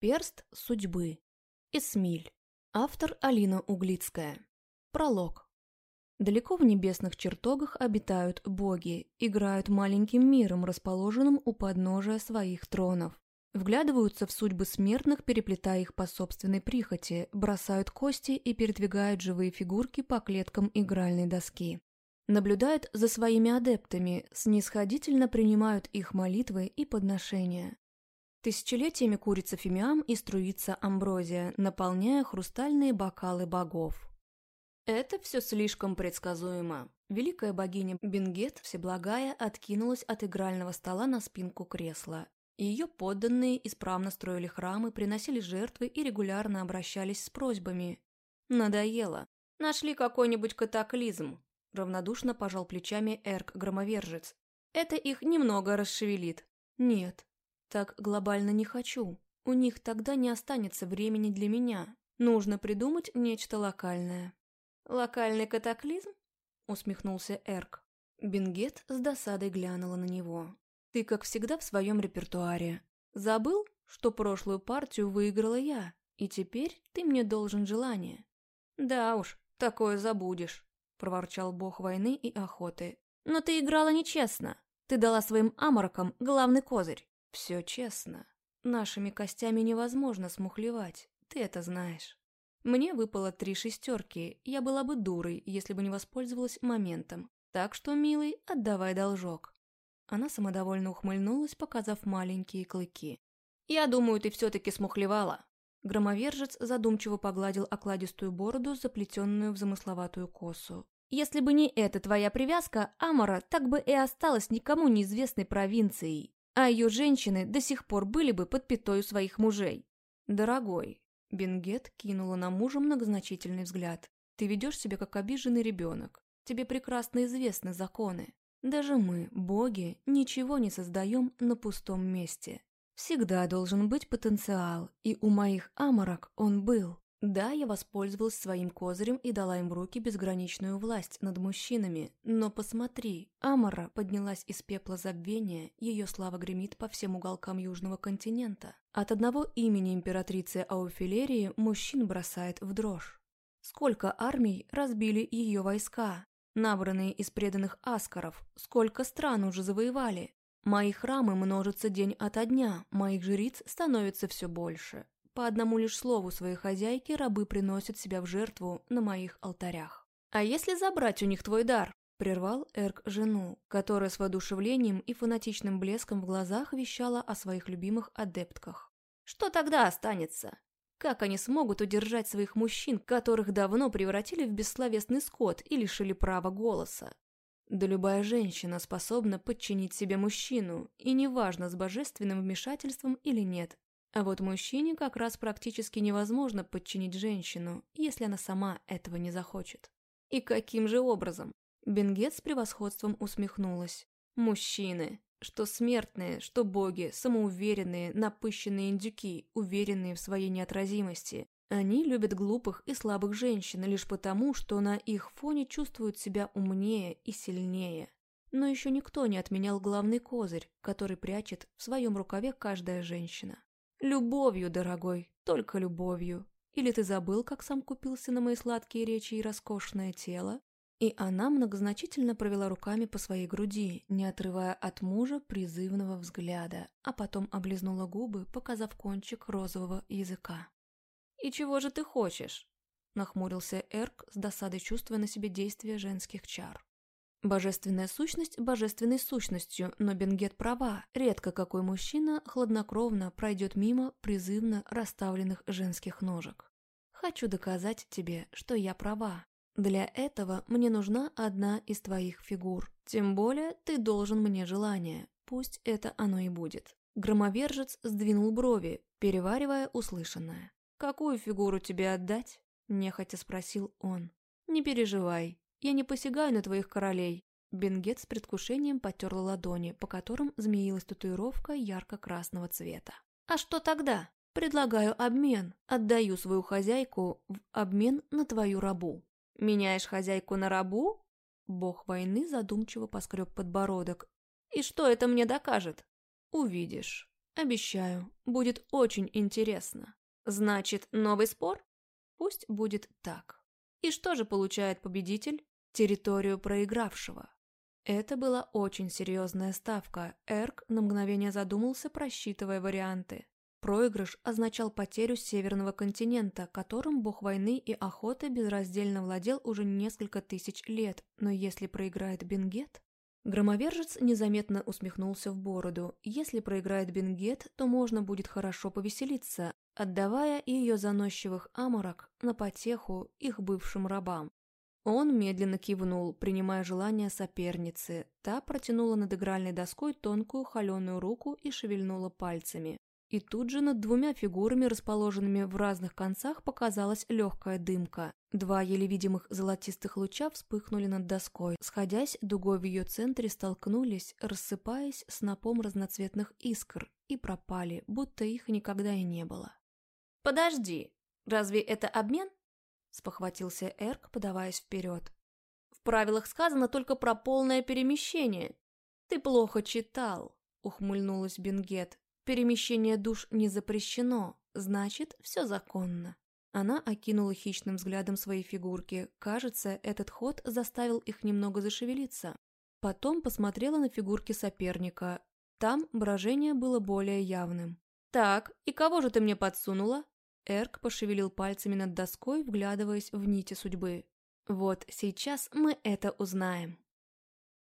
Перст судьбы. Эсмиль. Автор Алина Углицкая. Пролог. Далеко в небесных чертогах обитают боги, играют маленьким миром, расположенным у подножия своих тронов. Вглядываются в судьбы смертных, переплетая их по собственной прихоти, бросают кости и передвигают живые фигурки по клеткам игральной доски. Наблюдают за своими адептами, снисходительно принимают их молитвы и подношения. Тысячелетиями курится фимиам и струится амброзия, наполняя хрустальные бокалы богов. Это все слишком предсказуемо. Великая богиня Бенгет, всеблагая, откинулась от игрального стола на спинку кресла. Ее подданные исправно строили храмы, приносили жертвы и регулярно обращались с просьбами. Надоело. Нашли какой-нибудь катаклизм. Равнодушно пожал плечами Эрк-громовержец. Это их немного расшевелит. Нет, так глобально не хочу. У них тогда не останется времени для меня. Нужно придумать нечто локальное. «Локальный катаклизм?» — усмехнулся Эрк. Бенгет с досадой глянула на него. «Ты, как всегда, в своем репертуаре. Забыл, что прошлую партию выиграла я, и теперь ты мне должен желание?» «Да уж, такое забудешь», — проворчал бог войны и охоты. «Но ты играла нечестно. Ты дала своим аморокам главный козырь. Все честно. Нашими костями невозможно смухлевать, ты это знаешь. Мне выпало три шестерки, я была бы дурой, если бы не воспользовалась моментом. Так что, милый, отдавай должок. Она самодовольно ухмыльнулась, показав маленькие клыки. «Я думаю, ты все-таки смухлевала». Громовержец задумчиво погладил окладистую бороду, заплетенную в замысловатую косу. «Если бы не эта твоя привязка, Амора так бы и осталась никому неизвестной провинцией а ее женщины до сих пор были бы под пятой своих мужей. «Дорогой», — Бенгет кинула на мужа многозначительный взгляд, «ты ведешь себя как обиженный ребенок. Тебе прекрасно известны законы. Даже мы, боги, ничего не создаем на пустом месте. Всегда должен быть потенциал, и у моих аморок он был. Да, я воспользовалась своим козырем и дала им в руки безграничную власть над мужчинами, но посмотри, Амара поднялась из пепла забвения, ее слава гремит по всем уголкам Южного континента. От одного имени императрицы Ауфилерии мужчин бросает в дрожь. Сколько армий разбили ее войска, набранные из преданных аскаров, сколько стран уже завоевали. Мои храмы множатся день ото дня, моих жриц становится все больше. По одному лишь слову своей хозяйки рабы приносят себя в жертву на моих алтарях. «А если забрать у них твой дар?» – прервал Эрк жену, которая с воодушевлением и фанатичным блеском в глазах вещала о своих любимых адептках. «Что тогда останется? Как они смогут удержать своих мужчин, которых давно превратили в бессловесный скот и лишили права голоса? Да любая женщина способна подчинить себе мужчину, и неважно, с божественным вмешательством или нет, а вот мужчине как раз практически невозможно подчинить женщину, если она сама этого не захочет. И каким же образом? Бенгет с превосходством усмехнулась. Мужчины, что смертные, что боги, самоуверенные, напыщенные индюки, уверенные в своей неотразимости. Они любят глупых и слабых женщин лишь потому, что на их фоне чувствуют себя умнее и сильнее. Но еще никто не отменял главный козырь, который прячет в своем рукаве каждая женщина. Любовью, дорогой, только любовью. Или ты забыл, как сам купился на мои сладкие речи и роскошное тело? И она многозначительно провела руками по своей груди, не отрывая от мужа призывного взгляда, а потом облизнула губы, показав кончик розового языка. «И чего же ты хочешь?» – нахмурился Эрк, с досадой чувствуя на себе действие женских чар. Божественная сущность божественной сущностью, но Бенгет права. Редко какой мужчина хладнокровно пройдет мимо призывно расставленных женских ножек. Хочу доказать тебе, что я права. Для этого мне нужна одна из твоих фигур. Тем более ты должен мне желание. Пусть это оно и будет. Громовержец сдвинул брови, переваривая услышанное. «Какую фигуру тебе отдать?» – нехотя спросил он. «Не переживай, я не посягаю на твоих королей». Бенгет с предвкушением потерла ладони, по которым змеилась татуировка ярко-красного цвета. «А что тогда? Предлагаю обмен. Отдаю свою хозяйку в обмен на твою рабу». «Меняешь хозяйку на рабу?» Бог войны задумчиво поскреб подбородок. «И что это мне докажет?» «Увидишь». Обещаю, будет очень интересно. Значит, новый спор? Пусть будет так. И что же получает победитель? Территорию проигравшего. Это была очень серьезная ставка. Эрк на мгновение задумался, просчитывая варианты. Проигрыш означал потерю Северного континента, которым бог войны и охоты безраздельно владел уже несколько тысяч лет, но если проиграет Бенгет... Громовержец незаметно усмехнулся в бороду. Если проиграет Бенгет, то можно будет хорошо повеселиться, отдавая ее заносчивых аморок на потеху их бывшим рабам. Он медленно кивнул, принимая желание соперницы. Та протянула над игральной доской тонкую холеную руку и шевельнула пальцами. И тут же над двумя фигурами, расположенными в разных концах, показалась легкая дымка. Два еле видимых золотистых луча вспыхнули над доской, сходясь дугой в ее центре, столкнулись, рассыпаясь снопом разноцветных искр, и пропали, будто их никогда и не было. «Подожди, разве это обмен?» – спохватился Эрк, подаваясь вперед. «В правилах сказано только про полное перемещение. Ты плохо читал», – ухмыльнулась Бенгет. Перемещение душ не запрещено, значит, все законно. Она окинула хищным взглядом свои фигурки. Кажется, этот ход заставил их немного зашевелиться. Потом посмотрела на фигурки соперника. Там брожение было более явным. «Так, и кого же ты мне подсунула?» Эрк пошевелил пальцами над доской, вглядываясь в нити судьбы. «Вот сейчас мы это узнаем».